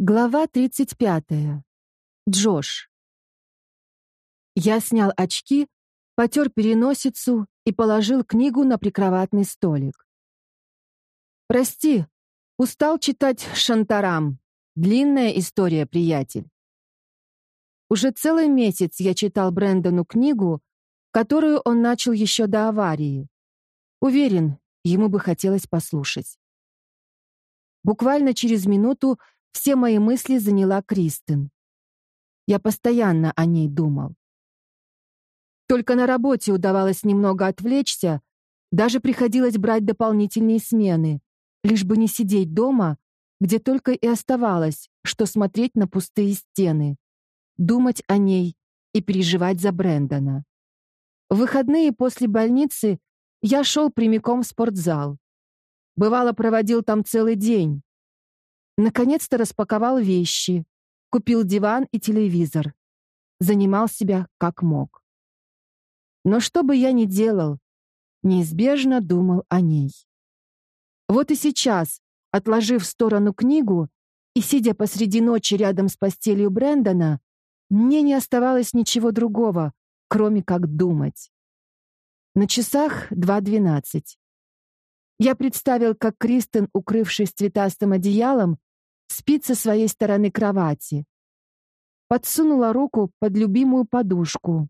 Глава 35. Джош. Я снял очки, потер переносицу и положил книгу на прикроватный столик. «Прости, устал читать Шантарам. Длинная история, приятель». Уже целый месяц я читал Брэндону книгу, которую он начал еще до аварии. Уверен, ему бы хотелось послушать. Буквально через минуту все мои мысли заняла Кристин. Я постоянно о ней думал. Только на работе удавалось немного отвлечься, даже приходилось брать дополнительные смены, лишь бы не сидеть дома, где только и оставалось, что смотреть на пустые стены, думать о ней и переживать за Брэндона. В выходные после больницы я шел прямиком в спортзал. Бывало, проводил там целый день, Наконец-то распаковал вещи, купил диван и телевизор. Занимал себя как мог. Но что бы я ни делал, неизбежно думал о ней. Вот и сейчас, отложив в сторону книгу и сидя посреди ночи рядом с постелью Брэндона, мне не оставалось ничего другого, кроме как думать. На часах 2.12. Я представил, как Кристен, укрывшись цветастым одеялом, спит со своей стороны кровати. Подсунула руку под любимую подушку.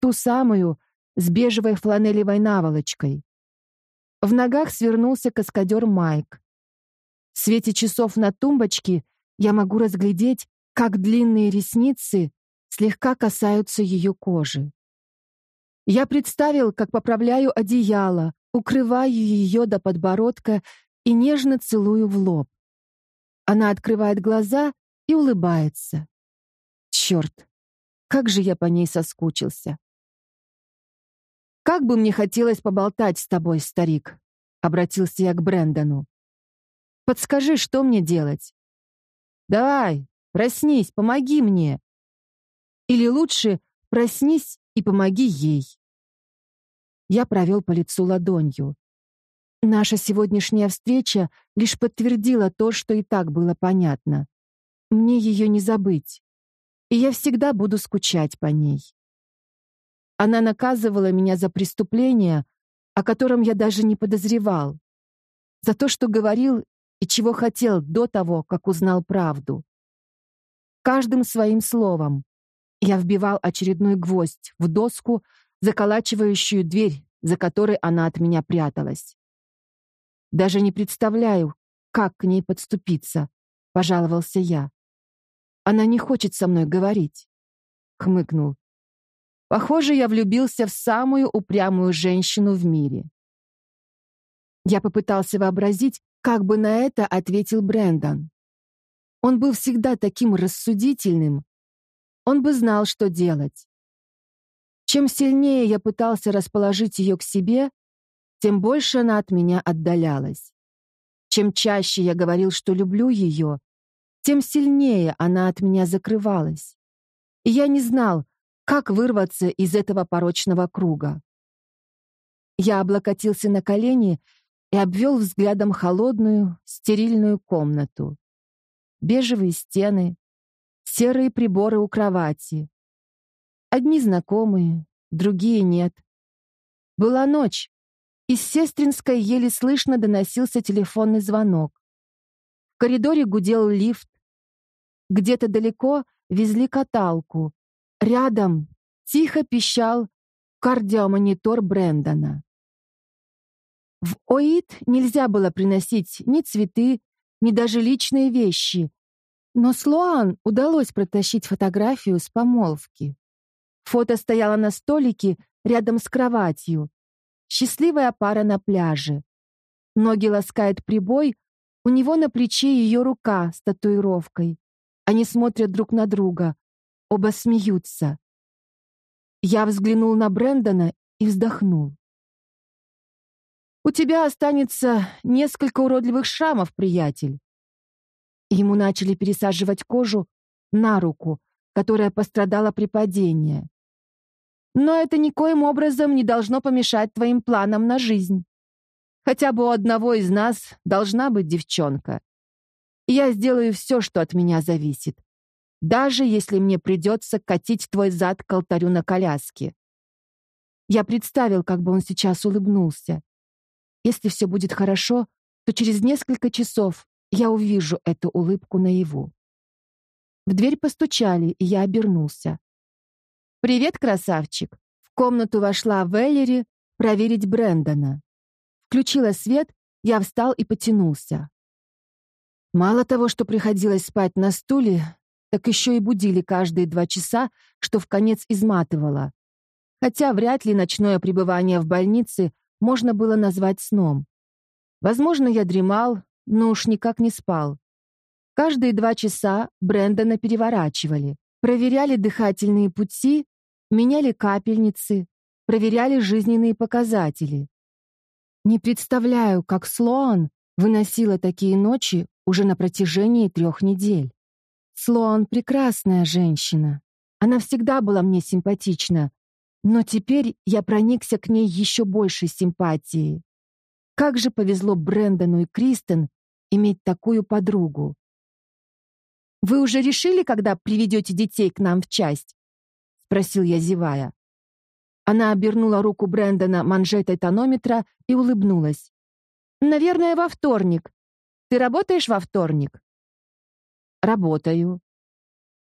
Ту самую, с бежевой фланелевой наволочкой. В ногах свернулся каскадер Майк. В свете часов на тумбочке я могу разглядеть, как длинные ресницы слегка касаются ее кожи. Я представил, как поправляю одеяло, укрываю ее до подбородка и нежно целую в лоб. Она открывает глаза и улыбается. Черт, как же я по ней соскучился. «Как бы мне хотелось поболтать с тобой, старик», — обратился я к Брэндону. «Подскажи, что мне делать?» «Давай, проснись, помоги мне». Или лучше, проснись и помоги ей. Я провел по лицу ладонью. Наша сегодняшняя встреча лишь подтвердила то, что и так было понятно. Мне ее не забыть, и я всегда буду скучать по ней. Она наказывала меня за преступление, о котором я даже не подозревал, за то, что говорил и чего хотел до того, как узнал правду. Каждым своим словом я вбивал очередной гвоздь в доску, заколачивающую дверь, за которой она от меня пряталась. Даже не представляю, как к ней подступиться, пожаловался я. Она не хочет со мной говорить, хмыкнул. Похоже, я влюбился в самую упрямую женщину в мире. Я попытался вообразить, как бы на это ответил Брэндон. Он был всегда таким рассудительным. Он бы знал, что делать. Чем сильнее я пытался расположить ее к себе, тем больше она от меня отдалялась. Чем чаще я говорил, что люблю ее, тем сильнее она от меня закрывалась. И я не знал, как вырваться из этого порочного круга. Я облокотился на колени и обвел взглядом холодную, стерильную комнату. Бежевые стены, серые приборы у кровати. Одни знакомые, другие нет. Была ночь, из сестринской еле слышно доносился телефонный звонок. В коридоре гудел лифт. Где-то далеко везли каталку. Рядом тихо пищал кардиомонитор Брэндона. В ОИД нельзя было приносить ни цветы, ни даже личные вещи, но Слоан удалось протащить фотографию с помолвки. Фото стояло на столике рядом с кроватью, Счастливая пара на пляже. Ноги ласкает прибой, у него на плече ее рука с татуировкой. Они смотрят друг на друга. Оба смеются. Я взглянул на Брэндона и вздохнул. «У тебя останется несколько уродливых шрамов, приятель». Ему начали пересаживать кожу на руку, которая пострадала при падении. Но это никоим образом не должно помешать твоим планам на жизнь. Хотя бы у одного из нас должна быть девчонка. Я сделаю все, что от меня зависит. Даже если мне придется катить твой зад к алтарю на коляске. Я представил, как бы он сейчас улыбнулся. Если все будет хорошо, то через несколько часов я увижу эту улыбку наяву. В дверь постучали, и я обернулся. «Привет, красавчик!» В комнату вошла Веллери проверить Брэндона. Включила свет, я встал и потянулся. Мало того, что приходилось спать на стуле, так еще и будили каждые два часа, что в конец изматывало. Хотя вряд ли ночное пребывание в больнице можно было назвать сном. Возможно, я дремал, но уж никак не спал. Каждые два часа Брэндона переворачивали, проверяли дыхательные пути, меняли капельницы, проверяли жизненные показатели. Не представляю, как Слоан выносила такие ночи уже на протяжении трех недель. Слоан — прекрасная женщина. Она всегда была мне симпатична, но теперь я проникся к ней еще большей симпатией. Как же повезло Брэндону и Кристен иметь такую подругу. «Вы уже решили, когда приведете детей к нам в часть?» — спросил я, зевая. Она обернула руку Брэндона манжетой тонометра и улыбнулась. «Наверное, во вторник. Ты работаешь во вторник?» «Работаю».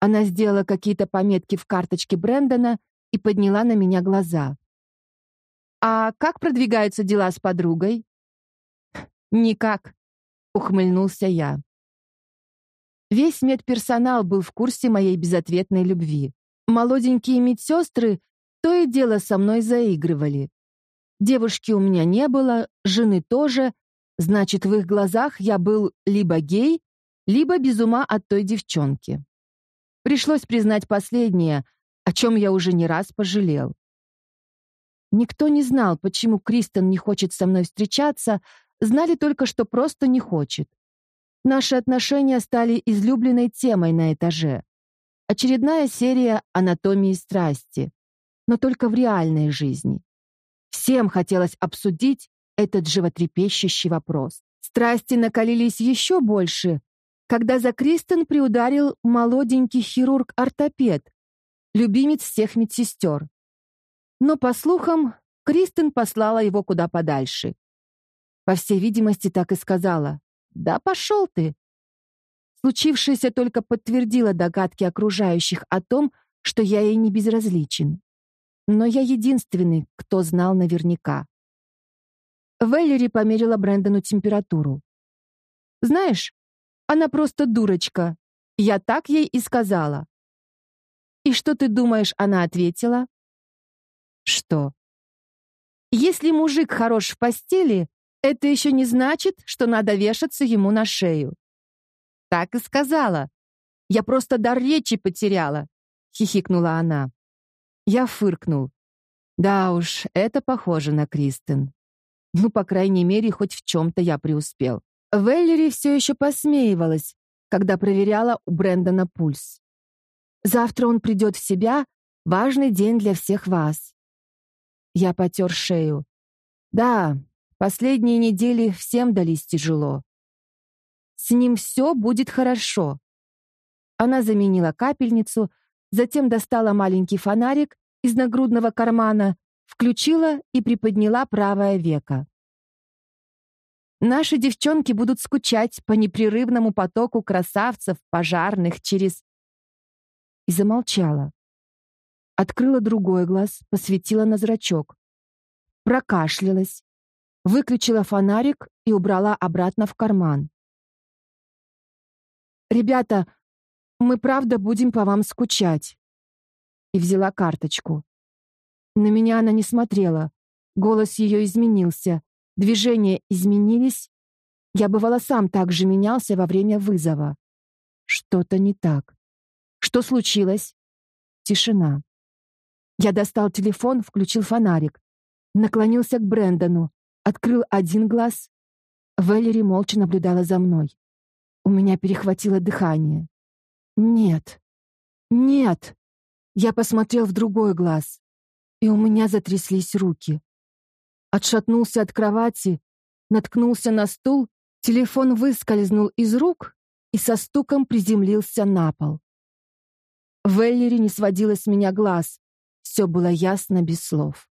Она сделала какие-то пометки в карточке Брэндона и подняла на меня глаза. «А как продвигаются дела с подругой?» «Никак», — ухмыльнулся я. Весь медперсонал был в курсе моей безответной любви. Молоденькие медсестры то и дело со мной заигрывали. Девушки у меня не было, жены тоже, значит, в их глазах я был либо гей, либо без ума от той девчонки. Пришлось признать последнее, о чем я уже не раз пожалел. Никто не знал, почему Кристен не хочет со мной встречаться, знали только, что просто не хочет. Наши отношения стали излюбленной темой на этаже. Очередная серия анатомии страсти, но только в реальной жизни. Всем хотелось обсудить этот животрепещущий вопрос. Страсти накалились еще больше, когда за Кристен приударил молоденький хирург-ортопед, любимец всех медсестер. Но, по слухам, Кристен послала его куда подальше. По всей видимости, так и сказала. «Да пошел ты!» Случившееся только подтвердило догадки окружающих о том, что я ей не безразличен. Но я единственный, кто знал наверняка. Веллери померила Брэндону температуру. «Знаешь, она просто дурочка. Я так ей и сказала. И что ты думаешь, она ответила? Что? Если мужик хорош в постели, это еще не значит, что надо вешаться ему на шею. Так и сказала. Я просто дар речи потеряла, хихикнула она. Я фыркнул. Да уж, это похоже на Кристен. Ну, по крайней мере, хоть в чем-то я преуспел. Веллери все еще посмеивалась, когда проверяла у Брэндона пульс. Завтра он придет в себя. Важный день для всех вас. Я потер шею. Да, последние недели всем дались тяжело. С ним все будет хорошо. Она заменила капельницу, затем достала маленький фонарик из нагрудного кармана, включила и приподняла правое веко. Наши девчонки будут скучать по непрерывному потоку красавцев, пожарных через и замолчала. Открыла другой глаз, посветила на зрачок. Прокашлялась, выключила фонарик и убрала обратно в карман. «Ребята, мы правда будем по вам скучать». И взяла карточку. На меня она не смотрела. Голос ее изменился. Движения изменились. Я бывало сам так же менялся во время вызова. Что-то не так. Что случилось? Тишина. Я достал телефон, включил фонарик. Наклонился к Брэндону, открыл один глаз. Валери молча наблюдала за мной. У меня перехватило дыхание. Нет. Нет. Я посмотрел в другой глаз, и у меня затряслись руки. Отшатнулся от кровати, наткнулся на стул, телефон выскользнул из рук и со стуком приземлился на пол. Веллери не сводила с меня глаз. Все было ясно без слов.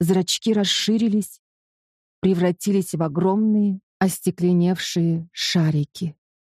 Зрачки расширились, превратились в огромные, остекленевшие шарики.